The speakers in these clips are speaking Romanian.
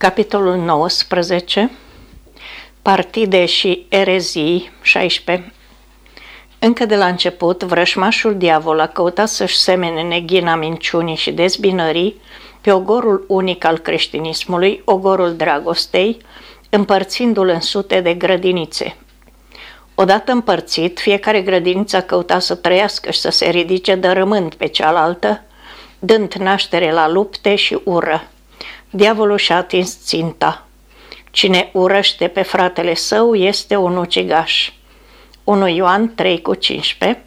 Capitolul 19 Partide și erezii 16 Încă de la început, vrășmașul diavol a căutat să-și semene neghina minciunii și dezbinării pe ogorul unic al creștinismului, ogorul dragostei, împărțindu-l în sute de grădinițe. Odată împărțit, fiecare grădiniță a căutat să trăiască și să se ridice dărâmând pe cealaltă, dând naștere la lupte și ură diavolul și-a atins ținta. Cine urăște pe fratele său este un ucigaș. 1 Ioan 3 cu 15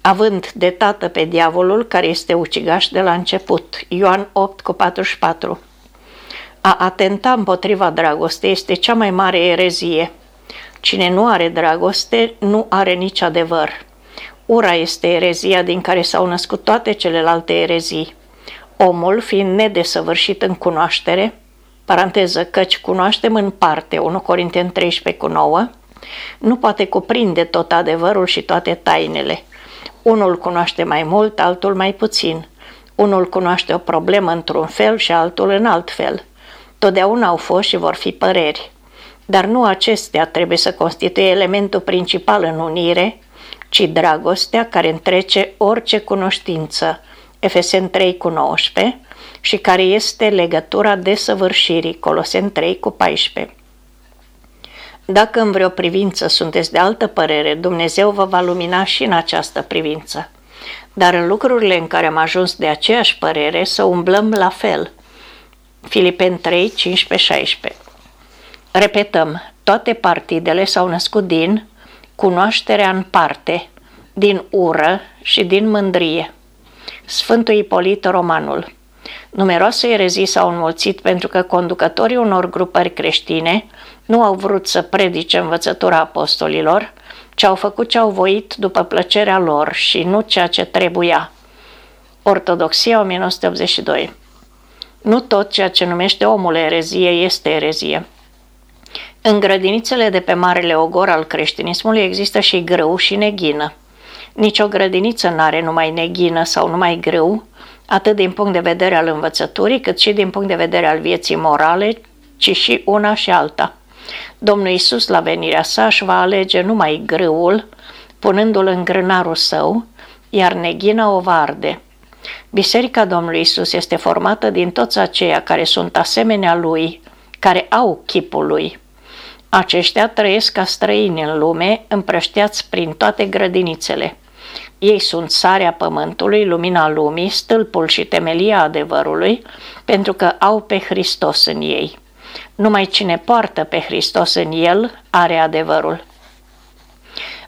având de tată pe diavolul care este ucigaș de la început. Ioan 8 cu 44 A atenta împotriva dragostei este cea mai mare erezie. Cine nu are dragoste, nu are nici adevăr. Ura este erezia din care s-au născut toate celelalte erezii omul fiind nedesăvârșit în cunoaștere, paranteză căci cunoaștem în parte 1 Corinteni 13 cu 9, nu poate cuprinde tot adevărul și toate tainele. Unul cunoaște mai mult, altul mai puțin. Unul cunoaște o problemă într-un fel și altul în alt fel. Totdeauna au fost și vor fi păreri. Dar nu acestea trebuie să constituie elementul principal în unire, ci dragostea care întrece orice cunoștință, Efesen 3 cu 19 și care este legătura desăvârșirii, Colosen 3 cu 14. Dacă în vreo privință sunteți de altă părere, Dumnezeu vă va lumina și în această privință. Dar în lucrurile în care am ajuns de aceeași părere, să umblăm la fel. Filipen 3, 15-16 Repetăm, toate partidele s-au născut din cunoașterea în parte, din ură și din mândrie. Sfântul Ipolit Romanul. Numeroase erezii s-au înmulțit pentru că conducătorii unor grupări creștine nu au vrut să predice învățătura apostolilor, ci au făcut ce au voit după plăcerea lor și nu ceea ce trebuia. Ortodoxia 1982 Nu tot ceea ce numește omul erezie este erezie. În grădinițele de pe Marele Ogor al creștinismului există și grâu și neghină. Nici o grădiniță nu are numai neghină sau numai grâu, atât din punct de vedere al învățăturii, cât și din punct de vedere al vieții morale, ci și una și alta. Domnul Isus, la venirea sa, își va alege numai grâul, punându-l în grânarul său, iar neghina o va arde. Biserica Domnului Isus este formată din toți aceia care sunt asemenea lui, care au chipul lui. Aceștia trăiesc ca străini în lume, împrășteați prin toate grădinițele. Ei sunt sarea pământului, lumina lumii, stâlpul și temelia adevărului, pentru că au pe Hristos în ei. Numai cine poartă pe Hristos în el are adevărul.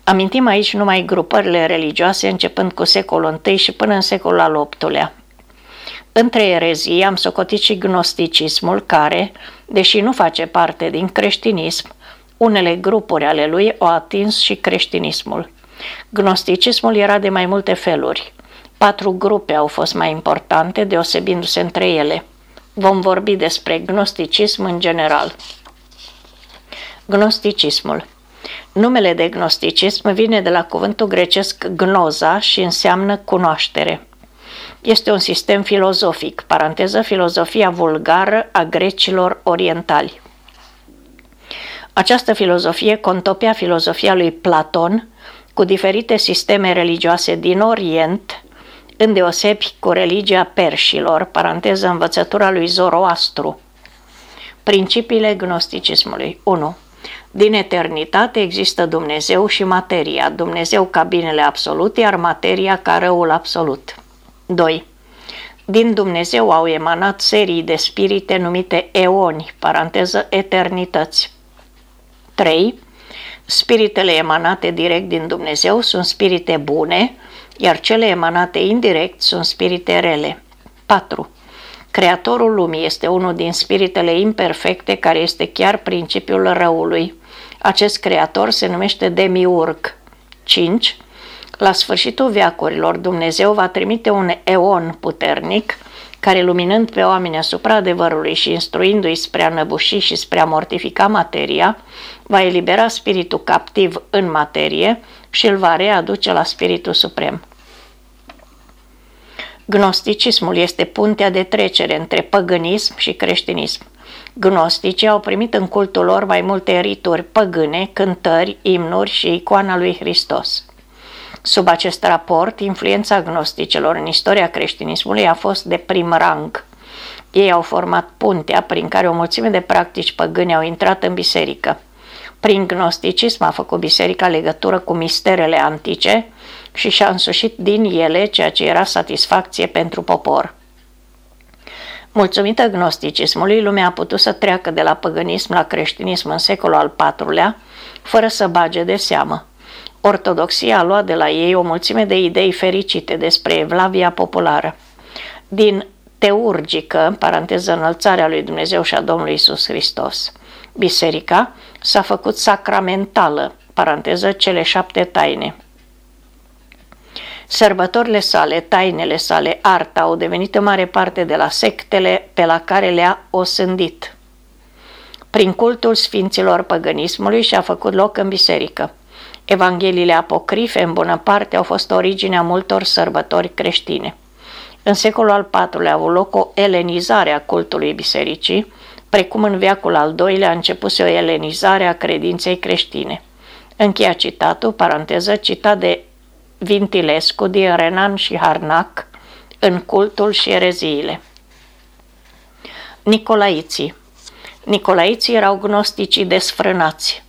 Amintim aici numai grupările religioase începând cu secolul I și până în secolul al VIII-lea. Între erezii am socotit și gnosticismul care, deși nu face parte din creștinism, unele grupuri ale lui au atins și creștinismul. Gnosticismul era de mai multe feluri. Patru grupe au fost mai importante, deosebindu-se între ele. Vom vorbi despre gnosticism în general. Gnosticismul Numele de gnosticism vine de la cuvântul grecesc gnoza și înseamnă cunoaștere. Este un sistem filozofic, paranteză filozofia vulgară a grecilor orientali. Această filozofie contopea filozofia lui Platon cu diferite sisteme religioase din Orient, îndeosebi cu religia perșilor, paranteză învățătura lui Zoroastru. Principiile gnosticismului 1. Din eternitate există Dumnezeu și materia, Dumnezeu ca binele absolut, iar materia ca răul absolut. 2. Din Dumnezeu au emanat serii de spirite numite eoni, paranteză eternități. 3. Spiritele emanate direct din Dumnezeu sunt spirite bune, iar cele emanate indirect sunt spirite rele. 4. Creatorul lumii este unul din spiritele imperfecte care este chiar principiul răului. Acest creator se numește Demiurg. 5. La sfârșitul veacurilor, Dumnezeu va trimite un eon puternic care, luminând pe oameni asupra adevărului și instruindu-i spre a năbuși și spre a mortifica materia, va elibera spiritul captiv în materie și îl va readuce la spiritul suprem. Gnosticismul este puntea de trecere între păgânism și creștinism. Gnosticii au primit în cultul lor mai multe rituri păgâne, cântări, imnuri și icoana lui Hristos. Sub acest raport, influența gnosticelor în istoria creștinismului a fost de prim rang. Ei au format puntea prin care o mulțime de practici păgâne au intrat în biserică. Prin gnosticism a făcut biserica legătură cu misterele antice și și-a însușit din ele ceea ce era satisfacție pentru popor. Mulțumită gnosticismului, lumea a putut să treacă de la păgânism la creștinism în secolul al IV-lea, fără să bage de seamă. Ortodoxia a luat de la ei o mulțime de idei fericite despre evlavia populară. Din teurgică, paranteză înălțarea lui Dumnezeu și a Domnului Isus Hristos. Biserica s-a făcut sacramentală, paranteză cele șapte taine. Sărbătorile sale, tainele sale, arta au devenit în mare parte de la sectele pe la care le-a osândit. Prin cultul sfinților păgânismului și-a făcut loc în biserică. Evangheliile apocrife, în bună parte, au fost originea multor sărbători creștine. În secolul al IV-lea a avut loc o elenizare a cultului bisericii, precum în veacul al doilea a început o elenizare a credinței creștine. Încheia citatul, paranteză, citat de Vintilescu din Renan și Harnac în cultul și ereziile. Nicolaiții Nicolaiții erau gnosticii desfrânați.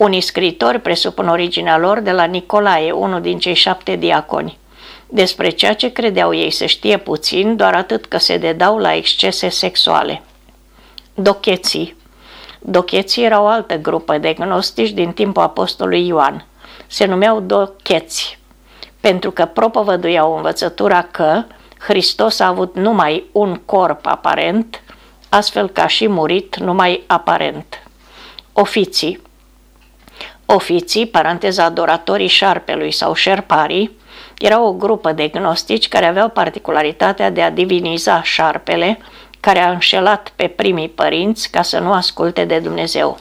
Unii scritori presupun originea lor de la Nicolae, unul din cei șapte diaconi. Despre ceea ce credeau ei să știe puțin, doar atât că se dedau la excese sexuale. Docheții Docheții era o altă grupă de gnostici din timpul apostolului Ioan. Se numeau docheți, pentru că propovăduiau învățătura că Hristos a avut numai un corp aparent, astfel ca și murit numai aparent. Ofiții Ofiții, paranteza adoratorii șarpelui sau șerparii, era o grupă de gnostici care aveau particularitatea de a diviniza șarpele, care a înșelat pe primii părinți ca să nu asculte de Dumnezeu.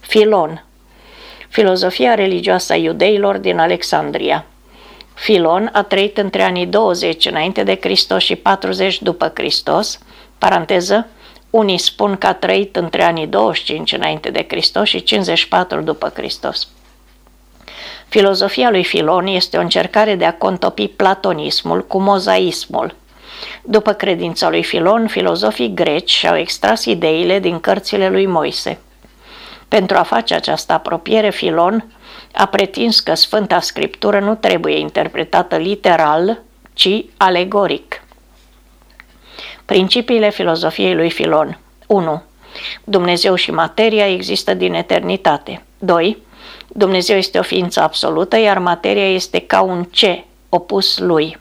Filon Filozofia religioasă a iudeilor din Alexandria Filon a trăit între anii 20 înainte de Hristos și 40 după Hristos, paranteză, unii spun că a trăit între anii 25 înainte de Hristos și 54 după Hristos. Filozofia lui Filon este o încercare de a contopi platonismul cu mozaismul. După credința lui Filon, filozofii greci și-au extras ideile din cărțile lui Moise. Pentru a face această apropiere, Filon a pretins că Sfânta Scriptură nu trebuie interpretată literal, ci alegoric. Principiile filozofiei lui Filon 1. Dumnezeu și materia există din eternitate. 2. Dumnezeu este o ființă absolută, iar materia este ca un ce opus lui.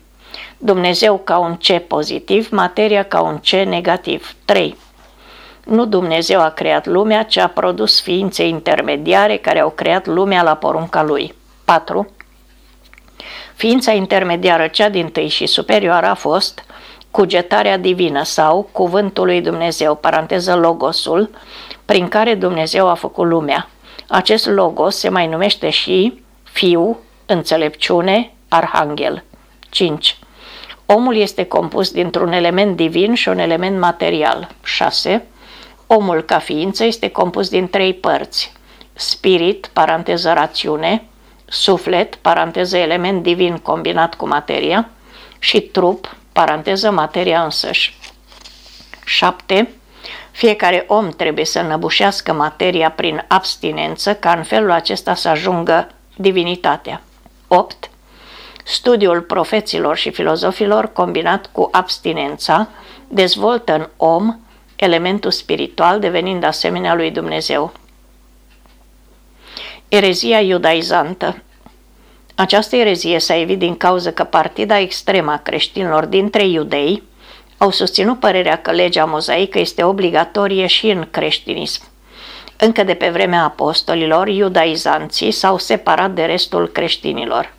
Dumnezeu ca un ce pozitiv, materia ca un ce negativ. 3. Nu Dumnezeu a creat lumea, ci a produs ființe intermediare care au creat lumea la porunca lui. 4. Ființa intermediară cea din tâi și superioară a fost cugetarea divină sau cuvântul lui Dumnezeu, paranteză logosul, prin care Dumnezeu a făcut lumea. Acest logos se mai numește și fiu, înțelepciune, arhanghel. 5. Omul este compus dintr-un element divin și un element material. 6. Omul ca ființă este compus din trei părți. Spirit, paranteză rațiune, suflet, paranteză element divin combinat cu materia și trup, paranteză materia însăși. 7. Fiecare om trebuie să năbușească materia prin abstinență ca în felul acesta să ajungă divinitatea. 8. Studiul profeților și filozofilor combinat cu abstinența dezvoltă în om elementul spiritual devenind asemenea lui Dumnezeu. Erezia iudaizantă Această erezie s-a evit din cauza că partida extremă a creștinilor dintre iudei au susținut părerea că legea mozaică este obligatorie și în creștinism. Încă de pe vremea apostolilor, iudaizanții s-au separat de restul creștinilor.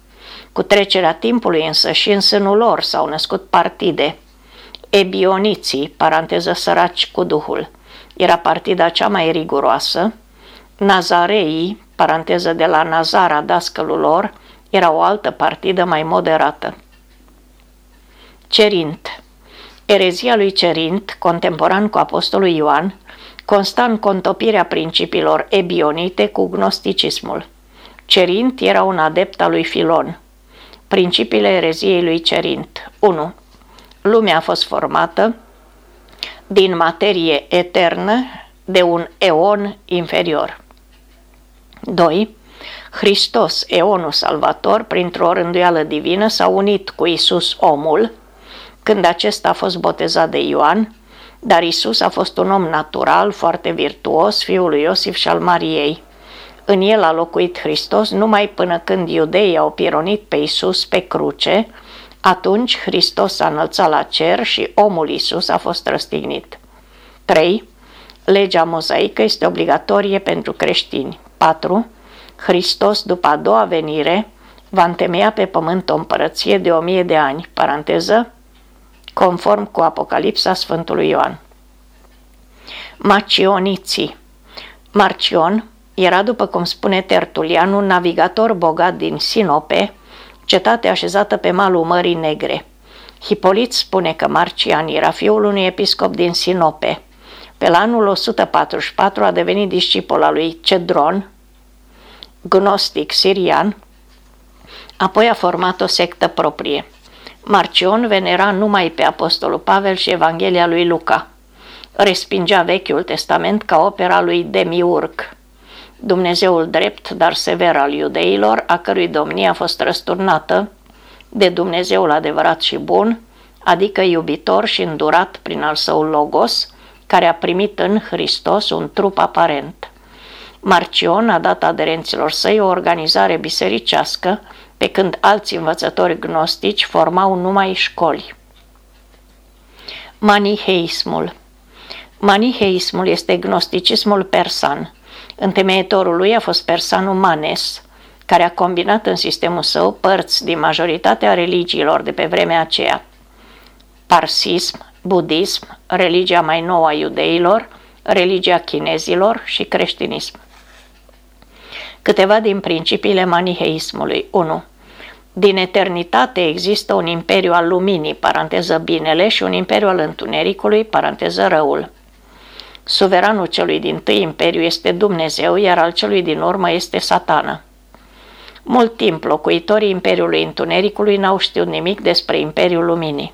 Cu trecerea timpului însă și în sânul lor s-au născut partide, Ebioniții, paranteză săraci cu Duhul, era partida cea mai riguroasă, Nazareii, paranteză de la Nazara, dascălul lor, era o altă partidă mai moderată. Cerint Erezia lui Cerint, contemporan cu apostolul Ioan, consta în contopirea principiilor ebionite cu gnosticismul. Cerint era un adept al lui Filon. Principiile ereziei lui Cerint 1. Lumea a fost formată din materie eternă de un eon inferior. 2. Hristos, eonul salvator, printr-o rânduială divină, s-a unit cu Isus omul, când acesta a fost botezat de Ioan, dar Isus a fost un om natural, foarte virtuos, fiul lui Iosif și al Mariei. În el a locuit Hristos numai până când iudeii au pironit pe Isus pe cruce, atunci Hristos s-a înălțat la cer și omul Isus a fost răstignit. 3. Legea mozaică este obligatorie pentru creștini. 4. Hristos, după a doua venire, va întemeia pe pământ o împărăție de o mie de ani, paranteză, conform cu Apocalipsa Sfântului Ioan. Macioniții Marcion era, după cum spune Tertulian, un navigator bogat din Sinope, cetate așezată pe malul Mării Negre. Hipolit spune că Marcian era fiul unui episcop din Sinope. Pe la anul 144 a devenit discipol al lui Cedron, gnostic sirian, apoi a format o sectă proprie. Marcion venera numai pe Apostolul Pavel și Evanghelia lui Luca. Respingea Vechiul Testament ca opera lui Demiurg, Dumnezeul drept, dar sever al iudeilor, a cărui domnie a fost răsturnată de Dumnezeul adevărat și bun, adică iubitor și îndurat prin al său logos, care a primit în Hristos un trup aparent. Marcion a dat aderenților săi o organizare bisericească, pe când alți învățători gnostici formau numai școli. Maniheismul Maniheismul este gnosticismul persan. Întemeietorul lui a fost persanul Manes, care a combinat în sistemul său părți din majoritatea religiilor de pe vremea aceea. Parsism, budism, religia mai nouă a iudeilor, religia chinezilor și creștinism. Câteva din principiile maniheismului. 1. Din eternitate există un imperiu al luminii, paranteză binele, și un imperiu al întunericului, paranteză răul. Suveranul celui din tâi imperiu este Dumnezeu, iar al celui din urmă este satană. Mult timp locuitorii Imperiului Întunericului n-au știut nimic despre Imperiul Luminii.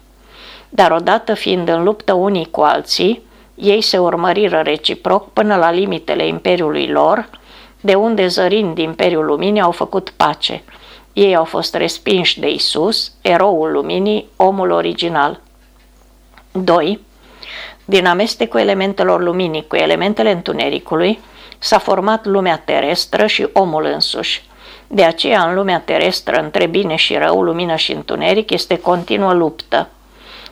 Dar odată fiind în luptă unii cu alții, ei se urmăriră reciproc până la limitele Imperiului lor, de unde zărind Imperiul Luminii au făcut pace. Ei au fost respinși de Isus, eroul luminii, omul original. 2. Din amestecul elementelor luminii cu elementele întunericului, s-a format lumea terestră și omul însuși. De aceea, în lumea terestră, între bine și rău, lumină și întuneric, este continuă luptă.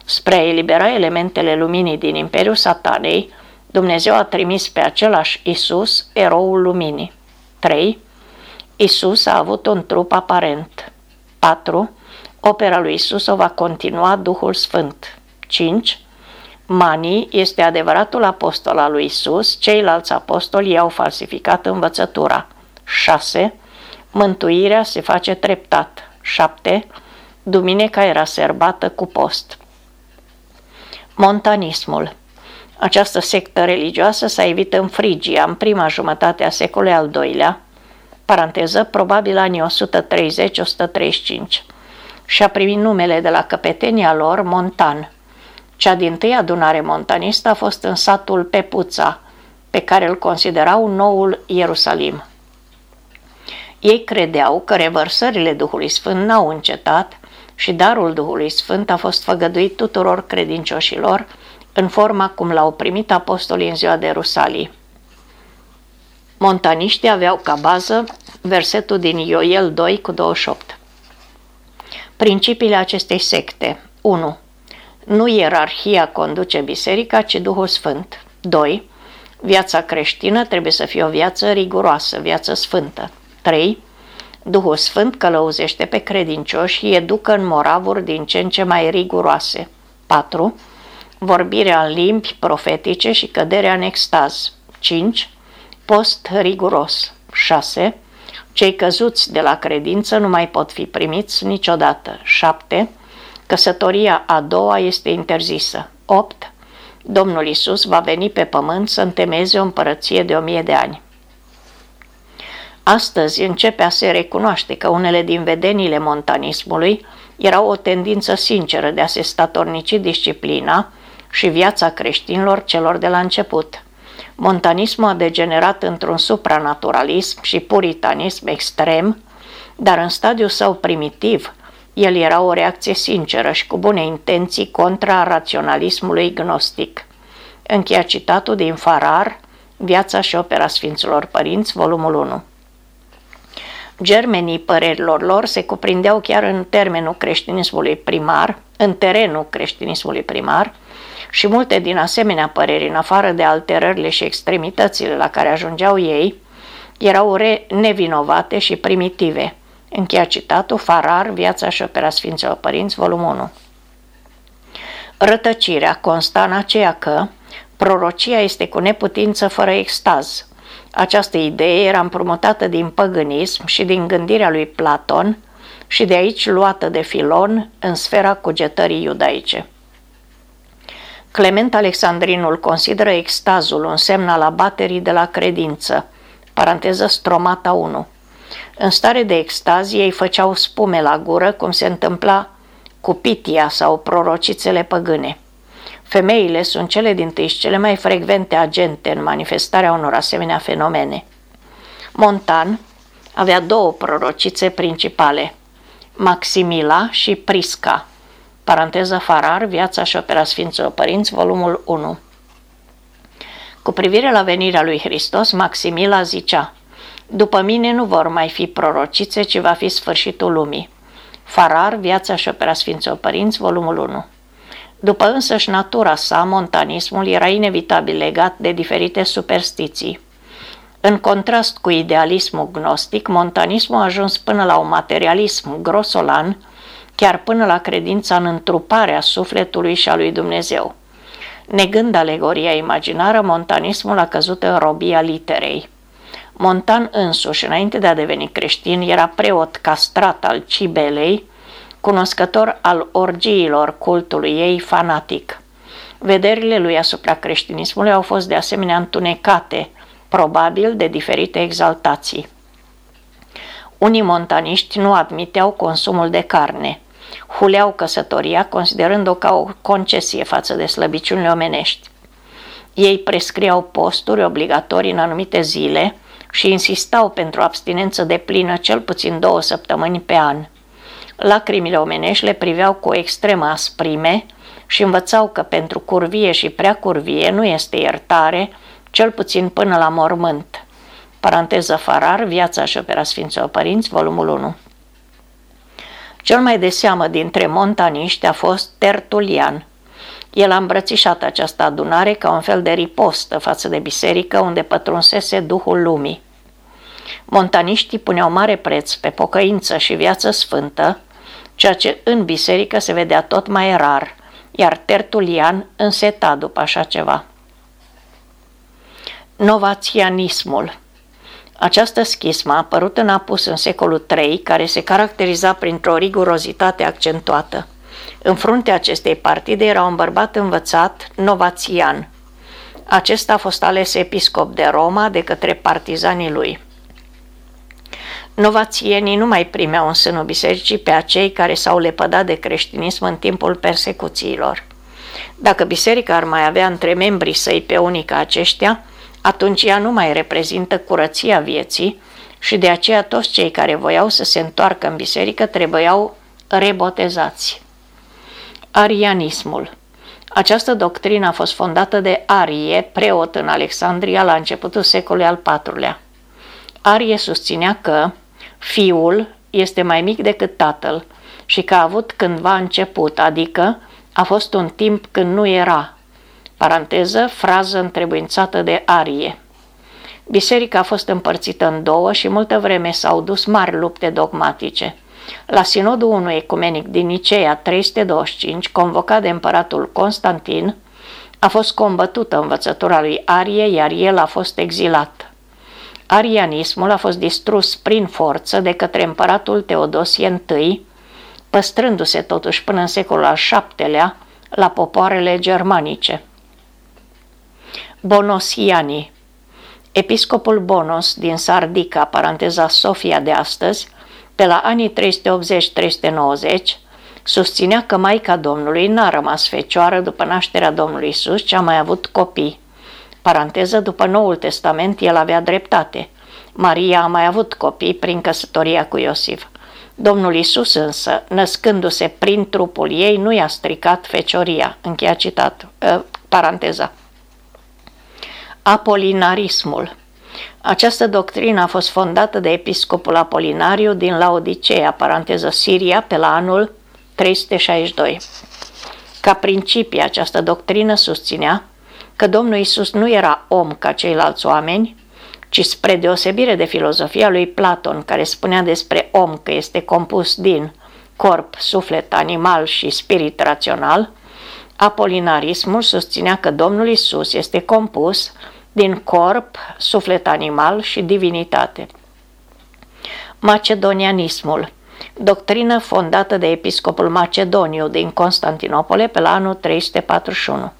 Spre a elibera elementele luminii din Imperiul Satanei, Dumnezeu a trimis pe același Isus, eroul luminii. 3. Isus a avut un trup aparent. 4. Opera lui Isus o va continua Duhul Sfânt. 5. Mani este adevăratul apostol al lui Isus, ceilalți apostoli i-au falsificat învățătura. 6. Mântuirea se face treptat. 7. Duminica era serbată cu post. Montanismul Această sectă religioasă s-a evit în Frigia în prima jumătate a secolului al doilea, paranteză, probabil anii 130-135, și a primit numele de la căpetenia lor Montan. Cea din tâi adunare montanistă a fost în satul Pepuța, pe care îl considerau noul Ierusalim. Ei credeau că revărsările Duhului Sfânt n-au încetat și darul Duhului Sfânt a fost făgăduit tuturor credincioșilor în forma cum l-au primit apostolii în ziua de Rusalii. Montaniștii aveau ca bază versetul din Ioel 2 cu 28. Principiile acestei secte 1. Nu ierarhia conduce biserica, ci Duhul Sfânt. 2. Viața creștină trebuie să fie o viață riguroasă, viață sfântă. 3. Duhul Sfânt călăuzește pe credincioși și educă în moravuri din ce în ce mai riguroase. 4. Vorbirea în limbi profetice și căderea în extaz. 5. Post riguros. 6. Cei căzuți de la credință nu mai pot fi primiți niciodată. 7. Căsătoria a doua este interzisă. 8. Domnul Isus va veni pe pământ să întemeze o împărăție de o mie de ani. Astăzi începe a se recunoaște că unele din vedenile montanismului erau o tendință sinceră de a se statornici disciplina și viața creștinilor celor de la început. Montanismul a degenerat într-un supranaturalism și puritanism extrem, dar în stadiul său primitiv, el era o reacție sinceră și cu bune intenții contra raționalismului gnostic. Încheia citatul din Farar, Viața și opera Sfinților Părinți, volumul 1. Germenii părerilor lor se cuprindeau chiar în termenul creștinismului primar, în terenul creștinismului primar, și multe din asemenea păreri, în afară de alterările și extremitățile la care ajungeau ei, erau nevinovate și primitive. Încheia citatul Farar, Viața și opera Sfinților Părinți, volumul 1. Rătăcirea consta în aceea că prorocia este cu neputință fără extaz. Această idee era împrumutată din păgânism și din gândirea lui Platon și de aici luată de Filon în sfera cugetării iudaice. Clement Alexandrinul consideră extazul un semn al abaterii de la credință, paranteză stromata 1. În stare de extaz, ei făceau spume la gură, cum se întâmpla cu pitia sau prorocițele păgâne. Femeile sunt cele din tâi cele mai frecvente agente în manifestarea unor asemenea fenomene. Montan avea două prorocițe principale, Maximila și Prisca, paranteză Farar, Viața și opera Sfinților Părinți, volumul 1. Cu privire la venirea lui Hristos, Maximila zicea, După mine nu vor mai fi prorocițe, ci va fi sfârșitul lumii. Farar, Viața și opera Sfinților Părinți, volumul 1. După însăși natura sa, montanismul era inevitabil legat de diferite superstiții. În contrast cu idealismul gnostic, montanismul a ajuns până la un materialism grosolan, chiar până la credința în întruparea sufletului și a lui Dumnezeu. Negând alegoria imaginară, montanismul a căzut în robia literei. Montan însuși, înainte de a deveni creștin, era preot castrat al Cibelei, cunoscător al orgiilor cultului ei fanatic. Vederile lui asupra creștinismului au fost de asemenea întunecate, probabil de diferite exaltații. Unii montaniști nu admiteau consumul de carne, huleau căsătoria considerând-o ca o concesie față de slăbiciunile omenești. Ei prescriau posturi obligatorii în anumite zile și insistau pentru abstinență de plină cel puțin două săptămâni pe an. Lacrimile omenești le priveau cu o extremă asprime și învățau că pentru curvie și prea curvie nu este iertare, cel puțin până la mormânt. Paranteză Farar, Viața și opera Sfinților Părinți, volumul 1. Cel mai de seamă dintre montaniști a fost Tertulian. El a îmbrățișat această adunare ca un fel de ripostă față de biserică unde pătrunsese Duhul lumii. Montaniștii puneau mare preț pe pocăință și viață sfântă, ceea ce în biserică se vedea tot mai rar, iar Tertulian înseta după așa ceva. Novațianismul această schismă a apărut în apus în secolul III, care se caracteriza printr-o rigurozitate accentuată. În fruntea acestei partide era un bărbat învățat, novațian. Acesta a fost ales episcop de Roma de către partizanii lui. Novațienii nu mai primeau în sânul bisericii pe acei care s-au lepădat de creștinism în timpul persecuțiilor. Dacă biserica ar mai avea între membrii săi pe unii ca aceștia, atunci ea nu mai reprezintă curăția vieții și de aceea toți cei care voiau să se întoarcă în biserică trebuiau rebotezați. Arianismul Această doctrină a fost fondată de Arie, preot în Alexandria la începutul secolului al IV-lea. Arie susținea că fiul este mai mic decât tatăl și că a avut cândva început, adică a fost un timp când nu era, Paranteză, frază întrebuințată de Arie. Biserica a fost împărțită în două și multă vreme s-au dus mari lupte dogmatice. La sinodul unui ecumenic din Nicea 325, convocat de împăratul Constantin, a fost combătută învățătura lui Arie, iar el a fost exilat. Arianismul a fost distrus prin forță de către împăratul Teodosie I, păstrându-se totuși până în secolul al VII-lea la popoarele germanice. Bonosiani Episcopul Bonos din Sardica, paranteza Sofia de astăzi, pe la anii 380-390, susținea că Maica Domnului n-a rămas fecioară după nașterea Domnului Isus, ci a mai avut copii. Paranteză, după Noul Testament, el avea dreptate. Maria a mai avut copii prin căsătoria cu Iosif. Domnul Isus însă, născându-se prin trupul ei, nu i-a stricat fecioria. Încheia citat, uh, paranteza. Apolinarismul această doctrină a fost fondată de episcopul Apolinariu din Laodicea, paranteză Siria, pe la anul 362. Ca principii, această doctrină susținea că Domnul Isus nu era om ca ceilalți oameni, ci spre deosebire de filozofia lui Platon, care spunea despre om că este compus din corp, suflet, animal și spirit rațional, apolinarismul susținea că Domnul Isus este compus din corp, suflet animal și divinitate. Macedonianismul doctrină fondată de episcopul Macedoniu din Constantinopole pe la anul 341.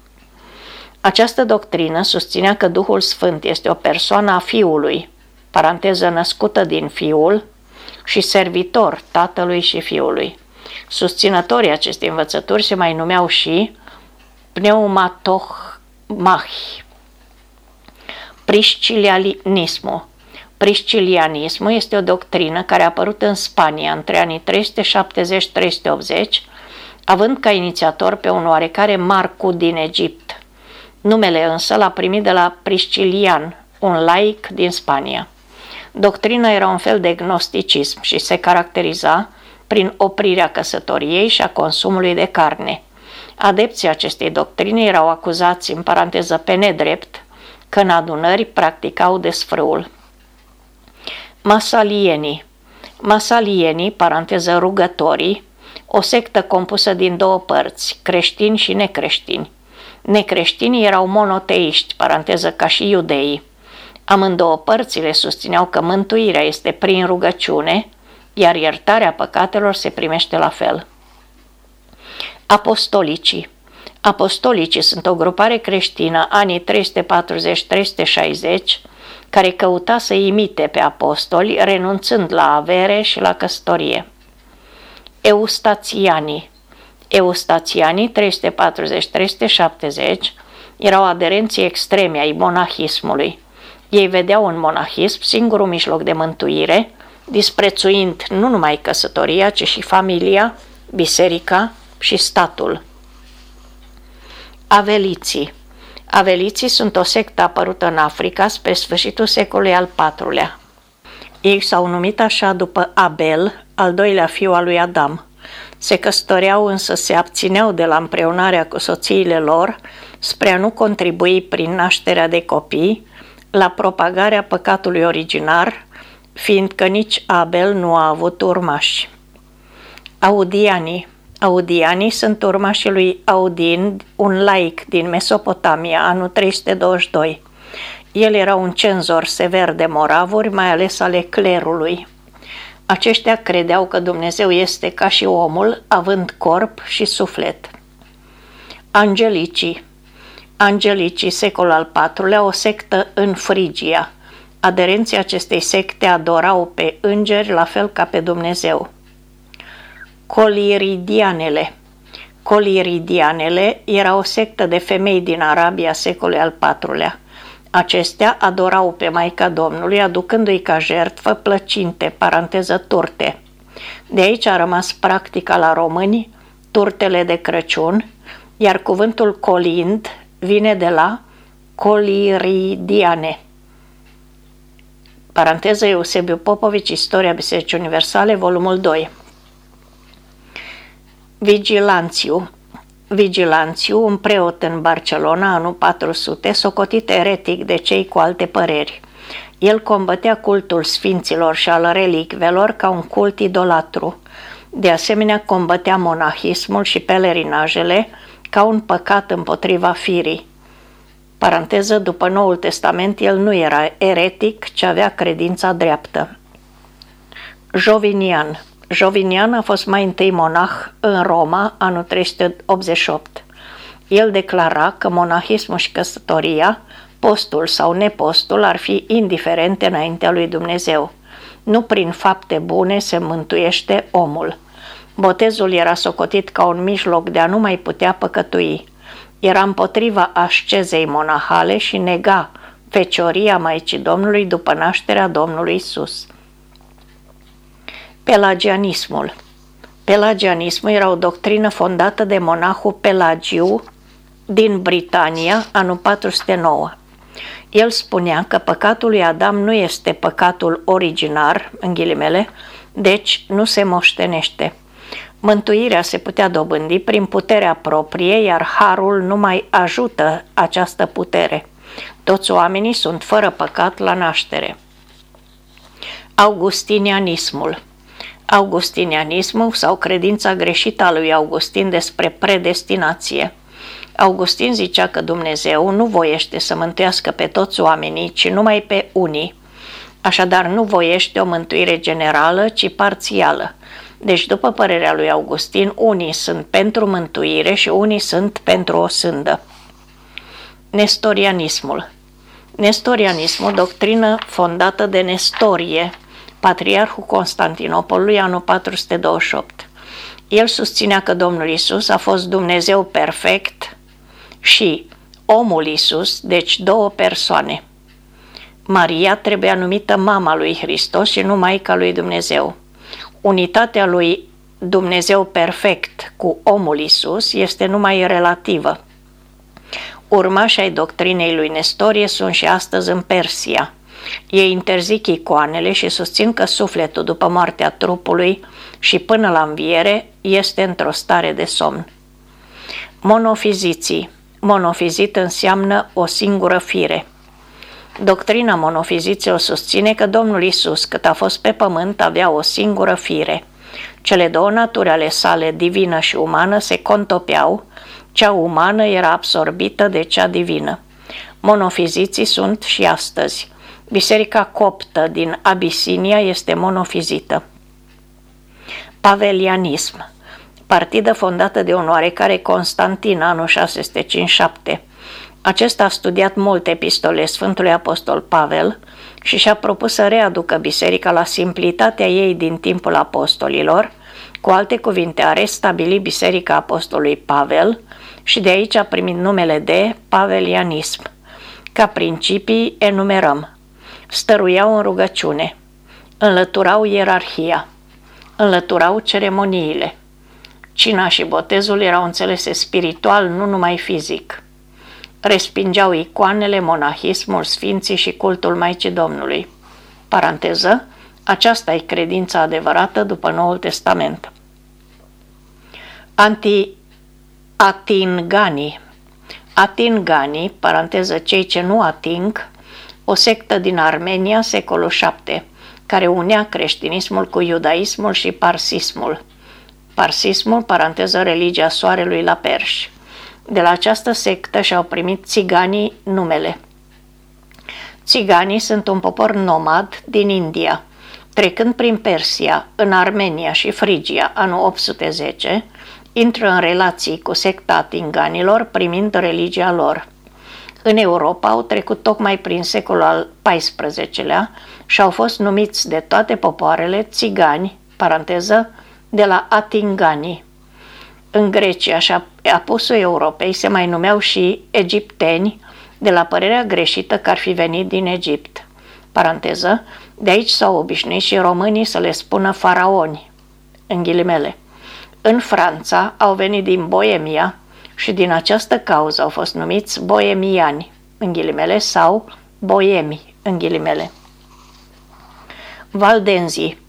Această doctrină susținea că Duhul Sfânt este o persoană a Fiului, paranteză născută din Fiul, și servitor Tatălui și Fiului. Susținătorii acestei învățături se mai numeau și pneumatohmahi. Priscilianismul Priscilianismul este o doctrină care a apărut în Spania între anii 370-380, având ca inițiator pe un oarecare Marcu din Egipt. Numele însă l-a primit de la Priscilian, un laic din Spania. Doctrina era un fel de gnosticism și se caracteriza prin oprirea căsătoriei și a consumului de carne. Adepții acestei doctrine erau acuzați, în paranteză pe nedrept, că în adunări practicau desfrâul. Masalienii Masalienii, paranteză rugătorii, o sectă compusă din două părți, creștini și necreștini. Necreștinii erau monoteiști, paranteză ca și iudeii. Amândouă părțile susțineau că mântuirea este prin rugăciune, iar iertarea păcatelor se primește la fel. Apostolicii Apostolicii sunt o grupare creștină anii 340-360 care căuta să imite pe apostoli, renunțând la avere și la căsătorie. Eustațianii Eustațianii 340-370 erau aderenții extreme ai monahismului. Ei vedeau în monahism singurul mijloc de mântuire, disprețuind nu numai căsătoria, ci și familia, biserica și statul. Aveliții Aveliții sunt o sectă apărută în Africa spre sfârșitul secolului al IV-lea. Ei s-au numit așa după Abel, al doilea fiu al lui Adam. Se căsătoreau însă se abțineau de la împreunarea cu soțiile lor spre a nu contribui prin nașterea de copii la propagarea păcatului originar, fiindcă nici Abel nu a avut urmași. Audianii Audianii sunt urmașii lui Audin, un laic din Mesopotamia, anul 322. El era un cenzor sever de moravuri, mai ales ale clerului. Aceștia credeau că Dumnezeu este ca și omul, având corp și suflet. Angelicii Angelicii, secol al IV-lea, o sectă în Frigia. Aderenții acestei secte adorau pe îngeri la fel ca pe Dumnezeu. Coliridianele Coliridianele era o sectă de femei din Arabia secolului al IV-lea. Acestea adorau pe Maica Domnului, aducându-i ca jertfă plăcinte, paranteză turte. De aici a rămas practica la români turtele de Crăciun, iar cuvântul colind vine de la coliridiane. Paranteză Eusebiu Popovici, Istoria Bisericii Universale, volumul 2. Vigilanțiu Vigilanțiu, un preot în Barcelona, anul 400, socotit eretic de cei cu alte păreri. El combătea cultul sfinților și al relicvelor ca un cult idolatru. De asemenea, combătea monahismul și pelerinajele ca un păcat împotriva firii. Paranteză, după Noul Testament, el nu era eretic, ci avea credința dreaptă. Jovinian Jovinian a fost mai întâi monah în Roma, anul 388. El declara că monahismul și căsătoria, postul sau nepostul, ar fi indiferente înaintea lui Dumnezeu. Nu prin fapte bune se mântuiește omul. Botezul era socotit ca un mijloc de a nu mai putea păcătui. Era împotriva ascezei monahale și nega fecioria Maicii Domnului după nașterea Domnului Isus. Pelagianismul Pelagianismul era o doctrină fondată de monahul Pelagiu din Britania, anul 409. El spunea că păcatul lui Adam nu este păcatul originar, în ghilimele, deci nu se moștenește. Mântuirea se putea dobândi prin puterea proprie, iar harul nu mai ajută această putere. Toți oamenii sunt fără păcat la naștere. Augustinianismul Augustinianismul sau credința greșită a lui Augustin despre predestinație. Augustin zicea că Dumnezeu nu voiește să mântuiască pe toți oamenii, ci numai pe unii. Așadar, nu voiește o mântuire generală, ci parțială. Deci, după părerea lui Augustin, unii sunt pentru mântuire și unii sunt pentru o sândă. Nestorianismul Nestorianismul, doctrină fondată de Nestorie, patriarhul Constantinopolului, anul 428. El susținea că Domnul Isus a fost Dumnezeu perfect și omul Isus, deci două persoane. Maria trebuia numită mama lui Hristos și nu Maica lui Dumnezeu. Unitatea lui Dumnezeu perfect cu omul Isus este numai relativă. Urmașii ai doctrinei lui Nestorie sunt și astăzi în Persia. Ei interzic icoanele și susțin că sufletul după moartea trupului și până la înviere este într-o stare de somn. Monofiziții Monofizit înseamnă o singură fire. Doctrina monofiziței o susține că Domnul Isus, cât a fost pe pământ, avea o singură fire. Cele două naturi ale sale, divină și umană, se contopeau, cea umană era absorbită de cea divină. Monofiziții sunt și astăzi. Biserica coptă din Abisinia este monofizită. Pavelianism partidă fondată de un oarecare Constantin anul 657. Acesta a studiat multe epistole Sfântului Apostol Pavel și și-a propus să readucă biserica la simplitatea ei din timpul apostolilor, cu alte cuvinte a restabili biserica apostolului Pavel și de aici a primit numele de Pavelianism. Ca principii enumerăm. Stăruiau în rugăciune, înlăturau ierarhia, înlăturau ceremoniile, Cina și botezul erau înțelese spiritual, nu numai fizic. Respingeau icoanele, monahismul, sfinții și cultul Maicii Domnului. Paranteză, aceasta e credința adevărată după Noul Testament. Anti-atingani Atingani, paranteză cei ce nu ating, o sectă din Armenia, secolul VII, care unea creștinismul cu iudaismul și parsismul – Parsismul, paranteză religia soarelui la perși. De la această sectă și-au primit țiganii numele. Țiganii sunt un popor nomad din India. Trecând prin Persia, în Armenia și Frigia, anul 810, intră în relații cu secta tinganilor, primind religia lor. În Europa au trecut tocmai prin secolul al XIV-lea și au fost numiți de toate popoarele țigani, paranteză, de la Atingani. În Grecia și apusul Europei se mai numeau și egipteni, de la părerea greșită că ar fi venit din Egipt. Paranteză, de aici s-au obișnuit și românii să le spună faraoni, în ghilimele. În Franța au venit din Boemia și din această cauză au fost numiți boemiani, în ghilimele, sau boemi, în ghilimele. Valdenzii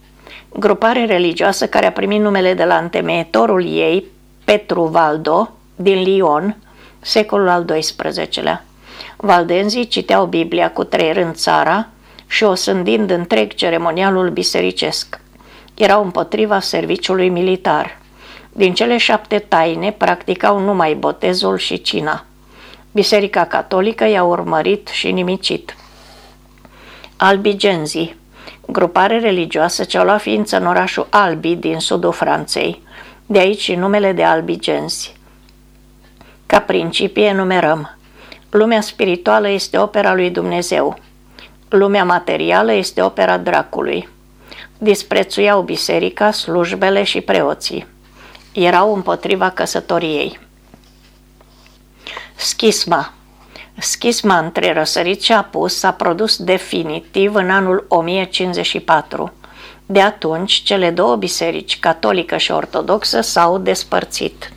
grupare religioasă care a primit numele de la întemeietorul ei, Petru Valdo, din Lyon, secolul al XII-lea. Valdenzii citeau Biblia cu trei rând țara și o sândind întreg ceremonialul bisericesc. Erau împotriva serviciului militar. Din cele șapte taine practicau numai botezul și cina. Biserica catolică i-a urmărit și nimicit. Albigenzii grupare religioasă ce a luat ființă în orașul Albi din sudul Franței, de aici și numele de albigensi. Ca principii enumerăm. Lumea spirituală este opera lui Dumnezeu. Lumea materială este opera dracului. Disprețuiau biserica, slujbele și preoții. Erau împotriva căsătoriei. Schisma Schisma între răsărit și apus s-a produs definitiv în anul 1054. De atunci, cele două biserici, catolică și ortodoxă, s-au despărțit.